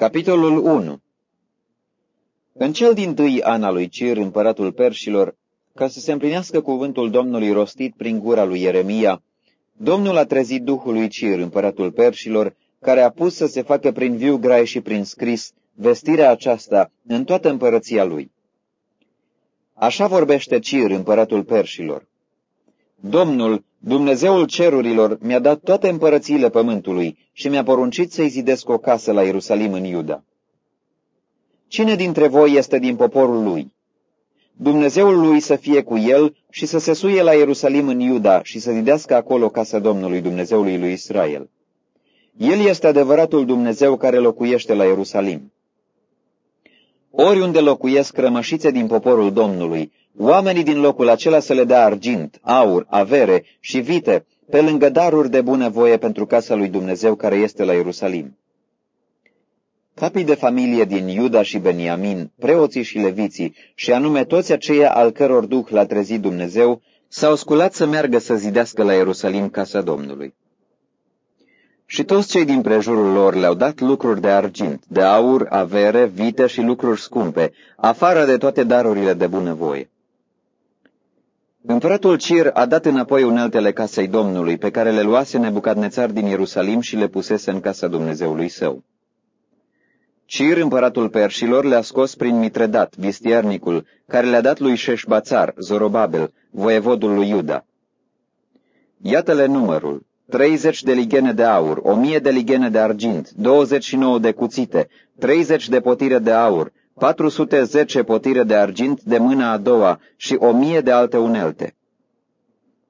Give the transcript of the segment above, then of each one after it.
Capitolul 1 În cel din tâi an al lui Cir, împăratul Perșilor, ca să se împlinească cuvântul Domnului rostit prin gura lui Ieremia, Domnul a trezit Duhul lui Cir, împăratul Perșilor, care a pus să se facă prin viu grai și prin scris vestirea aceasta în toată împărăția lui. Așa vorbește Cir, împăratul Perșilor. Domnul, Dumnezeul cerurilor, mi-a dat toate împărățiile pământului și mi-a poruncit să-i zidesc o casă la Ierusalim în Iuda. Cine dintre voi este din poporul lui? Dumnezeul lui să fie cu el și să se suie la Ierusalim în Iuda și să zidească acolo casa Domnului Dumnezeului lui Israel. El este adevăratul Dumnezeu care locuiește la Ierusalim. Oriunde locuiesc rămășițe din poporul Domnului, oamenii din locul acela să le dea argint, aur, avere și vite, pe lângă daruri de bunăvoie pentru casa lui Dumnezeu care este la Ierusalim. Capii de familie din Iuda și Beniamin, preoții și leviții, și anume toți aceia al căror duh l-a trezit Dumnezeu, s-au sculat să meargă să zidească la Ierusalim casa Domnului. Și toți cei din prejurul lor le-au dat lucruri de argint, de aur, avere, vite și lucruri scumpe, afară de toate darurile de bunăvoie. Împăratul Cir a dat înapoi uneltele casei Domnului, pe care le luase Nebucadnețar din Ierusalim și le pusese în casa Dumnezeului său. Cir, împăratul perșilor, le-a scos prin Mitredat, vistiernicul, care le-a dat lui Șeșbațar, Zorobabel, voievodul lui Iuda. Iată-le numărul, 30 de ligene de aur, 1000 de ligene de argint, 29 de cuțite, 30 de potire de aur, 410 potire de argint de mâna a doua și 1000 de alte unelte.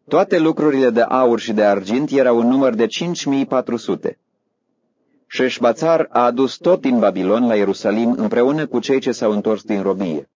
Toate lucrurile de aur și de argint erau în număr de 5400. Șeșbațar a adus tot din Babilon la Ierusalim împreună cu cei ce s-au întors din robie.